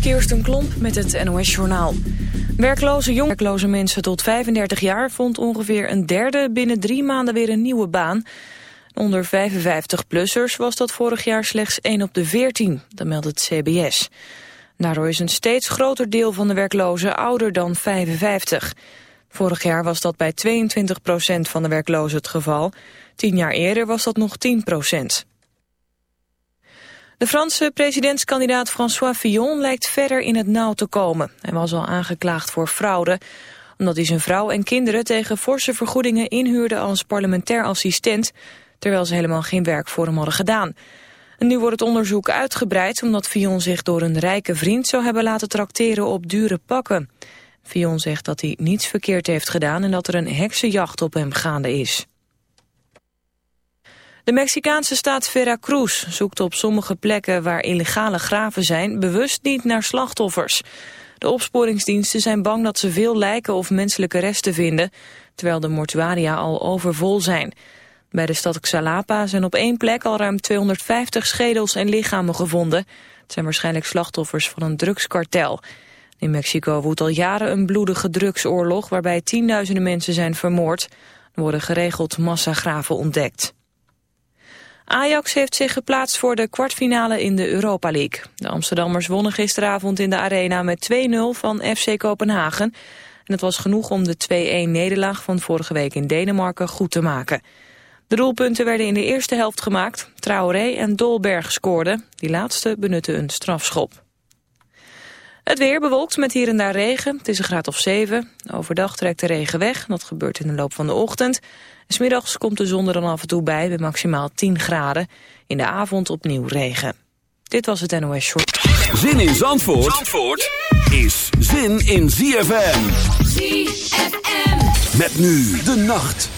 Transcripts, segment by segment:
Kirsten Klomp met het NOS-journaal. Werkloze jong werkloze mensen tot 35 jaar vond ongeveer een derde binnen drie maanden weer een nieuwe baan. Onder 55-plussers was dat vorig jaar slechts 1 op de 14, dat meldt het CBS. Daardoor is een steeds groter deel van de werklozen ouder dan 55. Vorig jaar was dat bij 22% van de werklozen het geval. Tien jaar eerder was dat nog 10 de Franse presidentskandidaat François Fillon lijkt verder in het nauw te komen. Hij was al aangeklaagd voor fraude, omdat hij zijn vrouw en kinderen tegen forse vergoedingen inhuurde als parlementair assistent, terwijl ze helemaal geen werk voor hem hadden gedaan. Nu wordt het onderzoek uitgebreid omdat Fillon zich door een rijke vriend zou hebben laten trakteren op dure pakken. Fillon zegt dat hij niets verkeerd heeft gedaan en dat er een heksenjacht op hem gaande is. De Mexicaanse staat Veracruz zoekt op sommige plekken waar illegale graven zijn bewust niet naar slachtoffers. De opsporingsdiensten zijn bang dat ze veel lijken of menselijke resten vinden, terwijl de mortuaria al overvol zijn. Bij de stad Xalapa zijn op één plek al ruim 250 schedels en lichamen gevonden. Het zijn waarschijnlijk slachtoffers van een drugskartel. In Mexico woedt al jaren een bloedige drugsoorlog waarbij tienduizenden mensen zijn vermoord. Er worden geregeld massagraven ontdekt. Ajax heeft zich geplaatst voor de kwartfinale in de Europa League. De Amsterdammers wonnen gisteravond in de arena met 2-0 van FC Kopenhagen. En het was genoeg om de 2-1-nederlaag van vorige week in Denemarken goed te maken. De doelpunten werden in de eerste helft gemaakt. Traoré en Dolberg scoorden. Die laatste benutten een strafschop. Het weer bewolkt met hier en daar regen. Het is een graad of 7. Overdag trekt de regen weg. Dat gebeurt in de loop van de ochtend. Smiddags komt de zon er dan af en toe bij bij maximaal 10 graden. In de avond opnieuw regen. Dit was het NOS Short. Zin in Zandvoort, Zandvoort is zin in ZFM. ZFM. Met nu de nacht.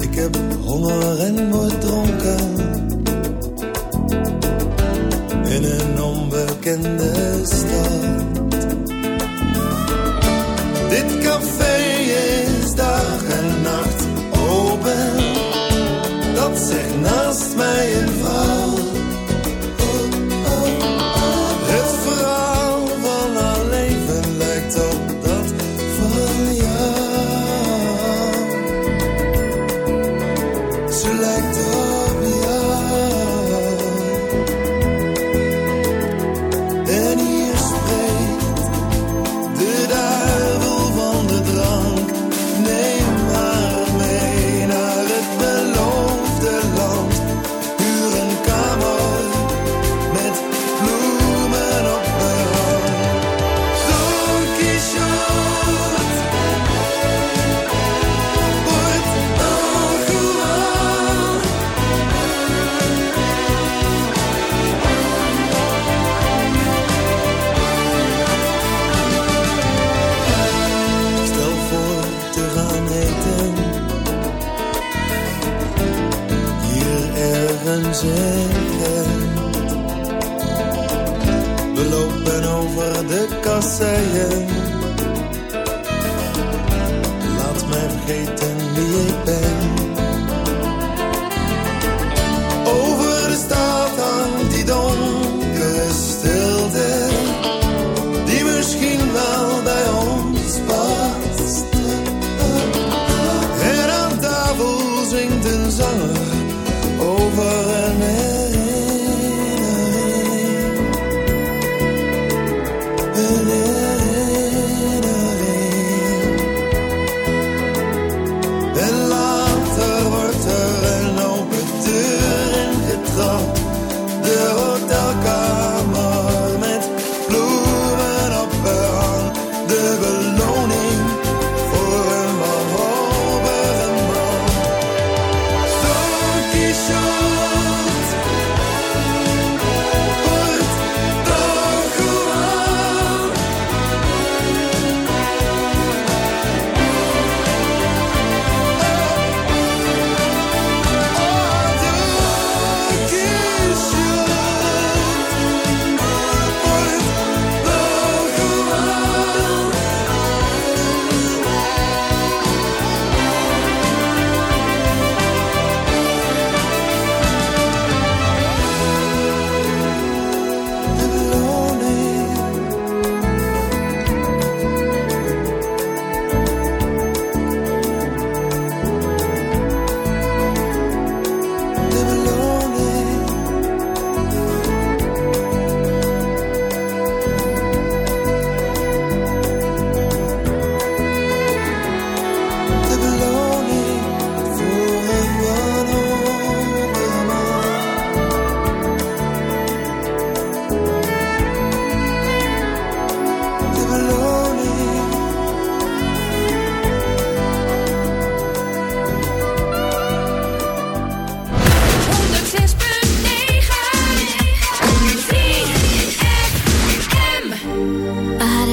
Ik heb honger en moeite over and over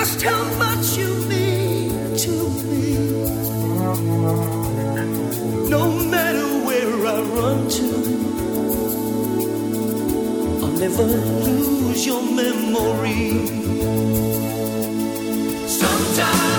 just how much you mean to me. No matter where I run to, I'll never lose your memory. Sometimes.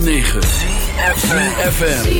106.9 FM.